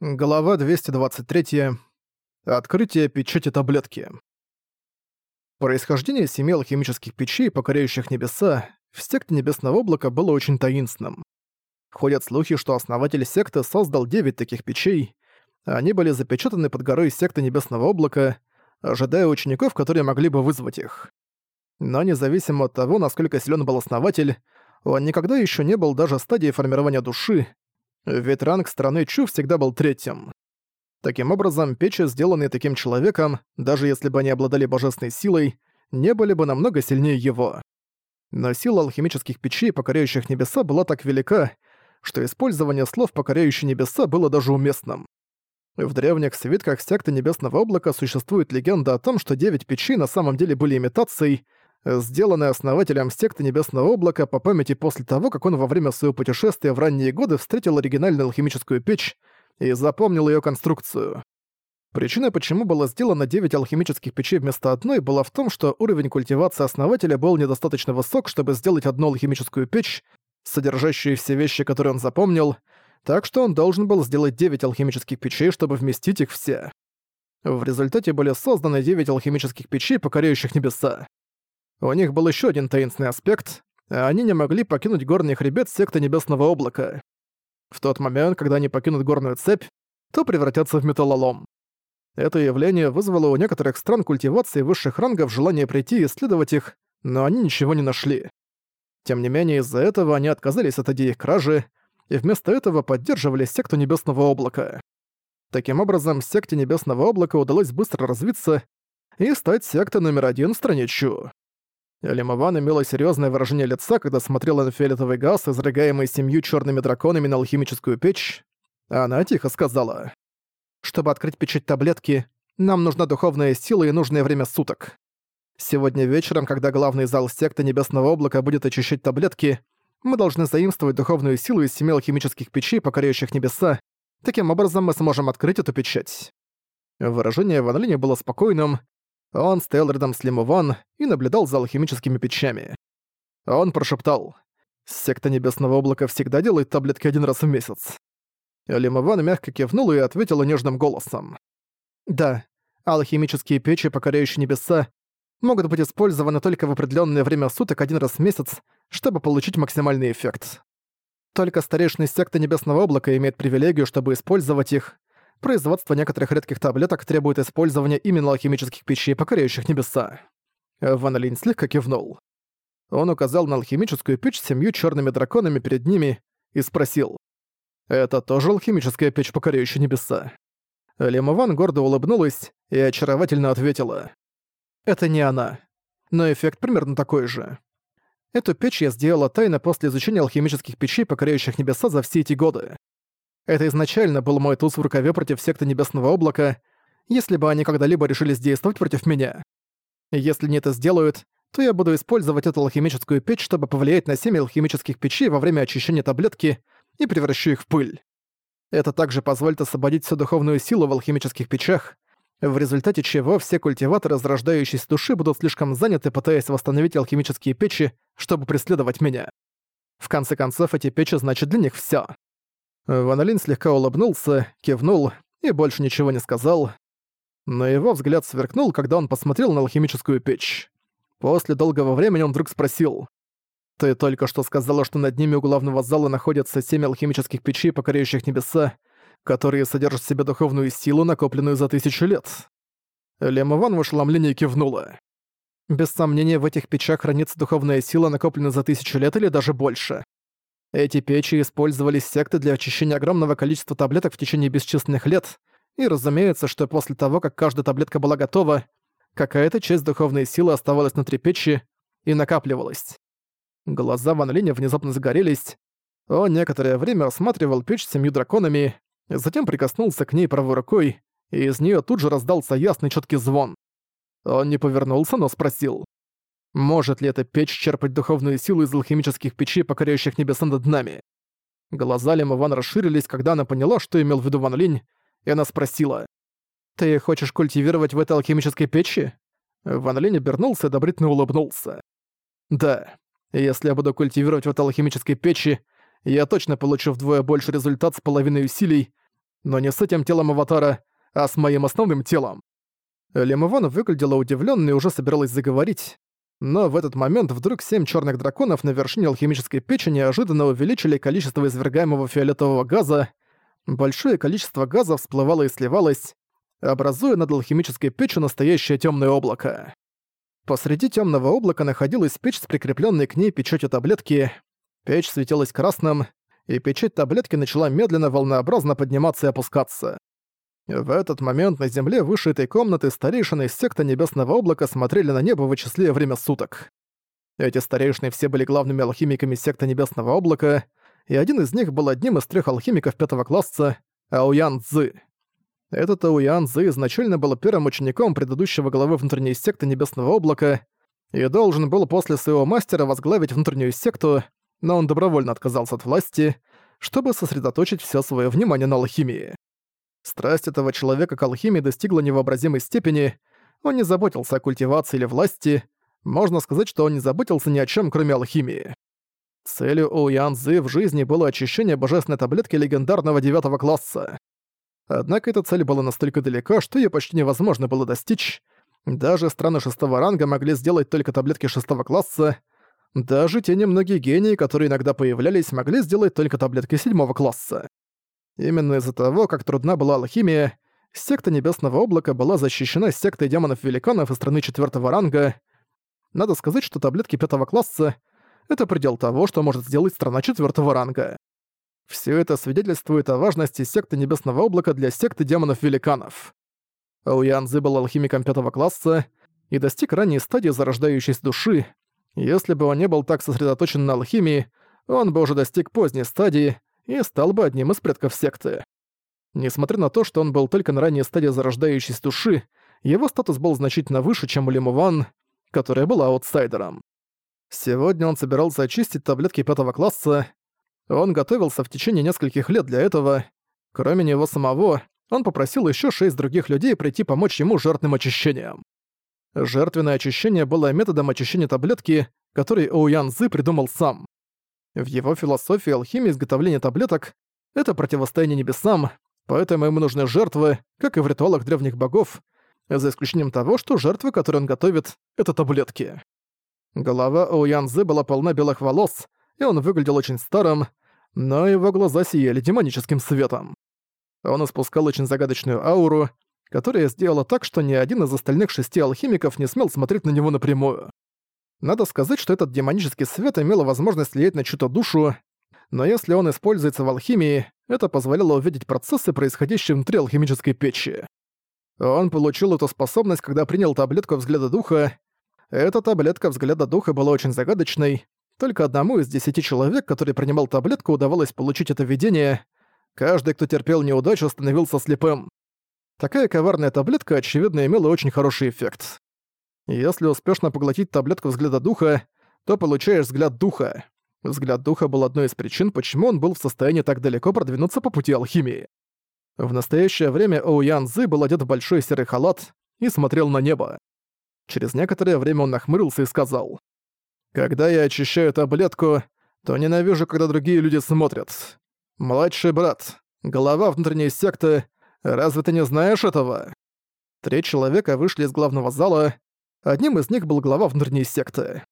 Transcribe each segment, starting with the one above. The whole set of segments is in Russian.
Глава 223. Открытие печати таблетки. Происхождение семи алхимических печей, покоряющих небеса, в секте Небесного Облака было очень таинственным. Ходят слухи, что основатель секты создал девять таких печей. Они были запечатаны под горой секты Небесного Облака, ожидая учеников, которые могли бы вызвать их. Но независимо от того, насколько силен был основатель, он никогда еще не был даже в стадии формирования души, ведь ранг страны Чу всегда был третьим. Таким образом, печи, сделанные таким человеком, даже если бы они обладали божественной силой, не были бы намного сильнее его. Но сила алхимических печей, покоряющих небеса, была так велика, что использование слов «покоряющие небеса» было даже уместным. В древних свитках секты Небесного Облака существует легенда о том, что девять печей на самом деле были имитацией, сделанной основателем секты Небесного Облака по памяти после того, как он во время своего путешествия в ранние годы встретил оригинальную алхимическую печь и запомнил ее конструкцию. Причина, почему было сделано 9 алхимических печей вместо одной, была в том, что уровень культивации основателя был недостаточно высок, чтобы сделать одну алхимическую печь, содержащую все вещи, которые он запомнил, так что он должен был сделать 9 алхимических печей, чтобы вместить их все. В результате были созданы 9 алхимических печей, покоряющих небеса. У них был еще один таинственный аспект — они не могли покинуть горный хребет секты Небесного Облака. В тот момент, когда они покинут горную цепь, то превратятся в металлолом. Это явление вызвало у некоторых стран культивации высших рангов желание прийти и исследовать их, но они ничего не нашли. Тем не менее, из-за этого они отказались от идеи кражи и вместо этого поддерживали секту Небесного Облака. Таким образом, секте Небесного Облака удалось быстро развиться и стать сектой номер один в стране Чу. Лимован имела серьезное выражение лица, когда смотрела на фиолетовый газ, изрыгаемый семью черными драконами на алхимическую печь. Она тихо сказала. «Чтобы открыть печать таблетки, нам нужна духовная сила и нужное время суток. Сегодня вечером, когда главный зал секты Небесного Облака будет очищать таблетки, мы должны заимствовать духовную силу из семи алхимических печей, покоряющих небеса. Таким образом, мы сможем открыть эту печать». Выражение Ван Линя было спокойным, он стоял рядом с Лимуван и наблюдал за алхимическими печами. Он прошептал. «Секта Небесного Облака всегда делает таблетки один раз в месяц». Лимуван мягко кивнула и ответила нежным голосом. «Да, алхимические печи, покоряющие небеса, могут быть использованы только в определенное время суток один раз в месяц, чтобы получить максимальный эффект. Только старейшины секты Небесного Облака имеют привилегию, чтобы использовать их, производство некоторых редких таблеток требует использования именно алхимических печей, покоряющих небеса. Ван Линь слегка кивнул. Он указал на алхимическую печь с семью черными драконами перед ними и спросил. «Это тоже алхимическая печь, покоряющая небеса?» Лемован гордо улыбнулась и очаровательно ответила. «Это не она. Но эффект примерно такой же. Эту печь я сделала тайно после изучения алхимических печей, покоряющих небеса за все эти годы. Это изначально был мой туз в рукаве против секты Небесного Облака, если бы они когда-либо решились действовать против меня. Если они это сделают, то я буду использовать эту алхимическую печь, чтобы повлиять на семь алхимических печей во время очищения таблетки и превращу их в пыль. Это также позволит освободить всю духовную силу в алхимических печах, в результате чего все культиваторы зарождающейся души будут слишком заняты, пытаясь восстановить алхимические печи, чтобы преследовать меня. В конце концов, эти печи значат для них всё. Ван слегка улыбнулся, кивнул и больше ничего не сказал. Но его взгляд сверкнул, когда он посмотрел на алхимическую печь. После долгого времени он вдруг спросил. «Ты только что сказала, что над ними у главного зала находятся семь алхимических печей, покоряющих небеса, которые содержат в себе духовную силу, накопленную за тысячу лет». Лема Ван в ошеломлении кивнула. «Без сомнения, в этих печах хранится духовная сила, накопленная за тысячу лет или даже больше. Эти печи использовались секты для очищения огромного количества таблеток в течение бесчисленных лет, и разумеется, что после того, как каждая таблетка была готова, какая-то часть духовной силы оставалась внутри печи и накапливалась. Глаза Ван Линя внезапно загорелись. Он некоторое время осматривал печь с семью драконами, затем прикоснулся к ней правой рукой, и из нее тут же раздался ясный четкий звон. Он не повернулся, но спросил. Может ли эта печь черпать духовную силу из алхимических печей, покоряющих небеса над нами? Глаза Лима Ван расширились, когда она поняла, что имел в виду Ван Линь, и она спросила. «Ты хочешь культивировать в этой алхимической печи?» Ван Линь обернулся и одобрительно улыбнулся. «Да, если я буду культивировать в этой алхимической печи, я точно получу вдвое больше результат с половиной усилий, но не с этим телом аватара, а с моим основным телом. Лемован выглядела удивлённой и уже собиралась заговорить, но в этот момент вдруг семь черных драконов на вершине алхимической печи неожиданно увеличили количество извергаемого фиолетового газа. Большое количество газа всплывало и сливалось, образуя над алхимической печью настоящее темное облако. Посреди темного облака находилась печь с прикрепленной к ней печатью таблетки. Печь светилась красным, и печать таблетки начала медленно волнообразно подниматься и опускаться. В этот момент на земле выше этой комнаты старейшины из секты Небесного Облака смотрели на небо, вычисляя время суток. Эти старейшины все были главными алхимиками секты Небесного Облака, и один из них был одним из трех алхимиков пятого класса — Ауян Цзы. Этот Ауян Цзы изначально был первым учеником предыдущего главы внутренней секты Небесного Облака и должен был после своего мастера возглавить внутреннюю секту, но он добровольно отказался от власти, чтобы сосредоточить все свое внимание на алхимии. Страсть этого человека к алхимии достигла невообразимой степени, он не заботился о культивации или власти, можно сказать, что он не заботился ни о чем, кроме алхимии. Целью у Янзы в жизни было очищение божественной таблетки легендарного девятого класса. Однако эта цель была настолько далека, что ее почти невозможно было достичь. Даже страны шестого ранга могли сделать только таблетки шестого класса. Даже те немногие гении, которые иногда появлялись, могли сделать только таблетки седьмого класса. Именно из-за того, как трудна была алхимия, секта Небесного Облака была защищена сектой демонов-великанов из страны четвертого ранга. Надо сказать, что таблетки пятого класса — это предел того, что может сделать страна четвертого ранга. Все это свидетельствует о важности секты Небесного Облака для секты демонов-великанов. Ауянзы был алхимиком пятого класса и достиг ранней стадии зарождающейся души. Если бы он не был так сосредоточен на алхимии, он бы уже достиг поздней стадии, и стал бы одним из предков секты. Несмотря на то, что он был только на ранней стадии зарождающейся души, его статус был значительно выше, чем у Лиму Ван, которая была аутсайдером. Сегодня он собирался очистить таблетки пятого класса. Он готовился в течение нескольких лет для этого. Кроме него самого, он попросил еще шесть других людей прийти помочь ему жертвным очищением. Жертвенное очищение было методом очищения таблетки, который Оуян Зы придумал сам. В его философии алхимия изготовления таблеток — это противостояние небесам, поэтому ему нужны жертвы, как и в ритуалах древних богов, за исключением того, что жертвы, которые он готовит, — это таблетки. Голова Оуянзы была полна белых волос, и он выглядел очень старым, но его глаза сияли демоническим светом. Он испускал очень загадочную ауру, которая сделала так, что ни один из остальных шести алхимиков не смел смотреть на него напрямую. Надо сказать, что этот демонический свет имел возможность влиять на чью-то душу, но если он используется в алхимии, это позволяло увидеть процессы, происходящие внутри алхимической печи. Он получил эту способность, когда принял таблетку взгляда духа. Эта таблетка взгляда духа была очень загадочной. Только одному из десяти человек, который принимал таблетку, удавалось получить это видение. Каждый, кто терпел неудачу, становился слепым. Такая коварная таблетка, очевидно, имела очень хороший эффект. Если успешно поглотить таблетку взгляда духа, то получаешь взгляд духа. Взгляд духа был одной из причин, почему он был в состоянии так далеко продвинуться по пути алхимии. В настоящее время Оуян Цзы был одет в большой серый халат и смотрел на небо. Через некоторое время он нахмурился и сказал, «Когда я очищаю таблетку, то ненавижу, когда другие люди смотрят. Младший брат, голова внутренней секты, разве ты не знаешь этого?» Три человека вышли из главного зала, Одним из них был глава внутренней секты.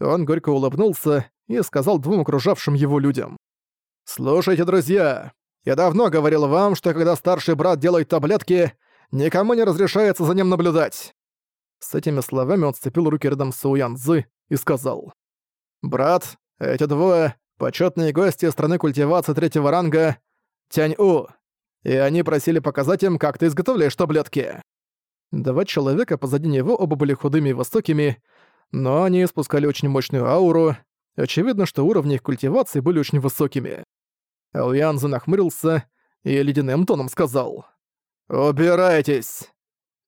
Он горько улыбнулся и сказал двум окружавшим его людям. «Слушайте, друзья, я давно говорил вам, что когда старший брат делает таблетки, никому не разрешается за ним наблюдать». С этими словами он сцепил руки рядом с Уян Цзы и сказал. «Брат, эти двое — почетные гости страны культивации третьего ранга Тянь-У, и они просили показать им, как ты изготовляешь таблетки». Два человека позади него оба были худыми и высокими, но они испускали очень мощную ауру. Очевидно, что уровни их культивации были очень высокими. Альянза нахмурился и ледяным тоном сказал «Убирайтесь!».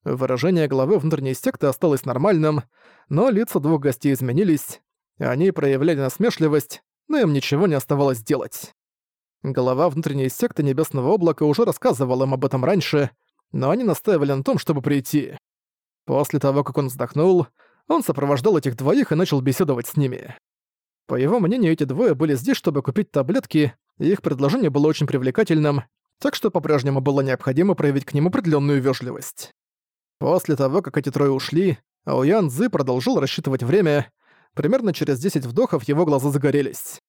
Выражение главы внутренней секты осталось нормальным, но лица двух гостей изменились. Они проявляли насмешливость, но им ничего не оставалось делать. Глава внутренней секты Небесного Облака уже рассказывал им об этом раньше, но они настаивали на том, чтобы прийти. После того, как он вздохнул, он сопровождал этих двоих и начал беседовать с ними. По его мнению, эти двое были здесь, чтобы купить таблетки, и их предложение было очень привлекательным, так что по-прежнему было необходимо проявить к ним определенную вежливость. После того, как эти трое ушли, Ауян Цзы продолжил рассчитывать время. Примерно через 10 вдохов его глаза загорелись.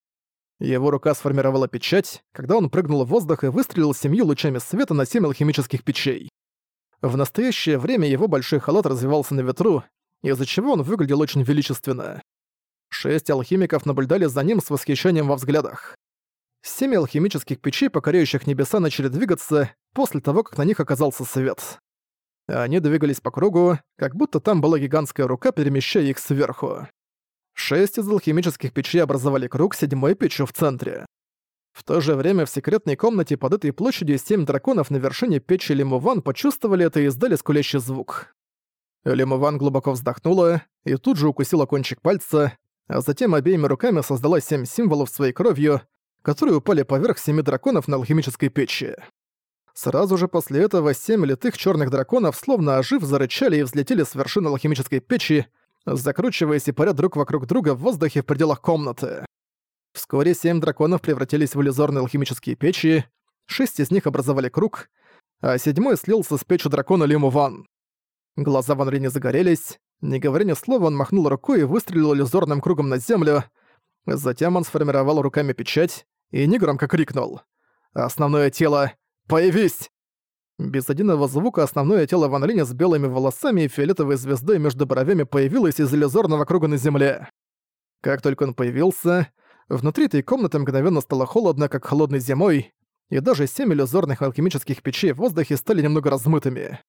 Его рука сформировала печать, когда он прыгнул в воздух и выстрелил семью лучами света на семь алхимических печей. В настоящее время его большой халат развивался на ветру, из-за чего он выглядел очень величественно. Шесть алхимиков наблюдали за ним с восхищением во взглядах. Семь алхимических печей, покоряющих небеса, начали двигаться после того, как на них оказался свет. Они двигались по кругу, как будто там была гигантская рука, перемещая их сверху. Шесть из алхимических печей образовали круг седьмой печью в центре. В то же время в секретной комнате под этой площадью семь драконов на вершине печи Лимуван почувствовали это и издали скулящий звук. Лимуван глубоко вздохнула и тут же укусила кончик пальца, а затем обеими руками создала семь символов своей кровью, которые упали поверх семи драконов на алхимической печи. Сразу же после этого семь литых черных драконов, словно ожив, зарычали и взлетели с вершины алхимической печи, закручиваясь и паря друг вокруг друга в воздухе в пределах комнаты. Вскоре семь драконов превратились в иллюзорные алхимические печи, шесть из них образовали круг, а седьмой слился с печью дракона Лиму Ван. Глаза Ван Рини загорелись, не говоря ни слова, он махнул рукой и выстрелил иллюзорным кругом на землю, затем он сформировал руками печать и негромко крикнул. «Основное тело Появись!» Без единого звука основное тело Ван Линя с белыми волосами и фиолетовой звездой между бровями появилось из иллюзорного круга на земле. Как только он появился, внутри этой комнаты мгновенно стало холодно, как холодной зимой, и даже семь иллюзорных алхимических печей в воздухе стали немного размытыми.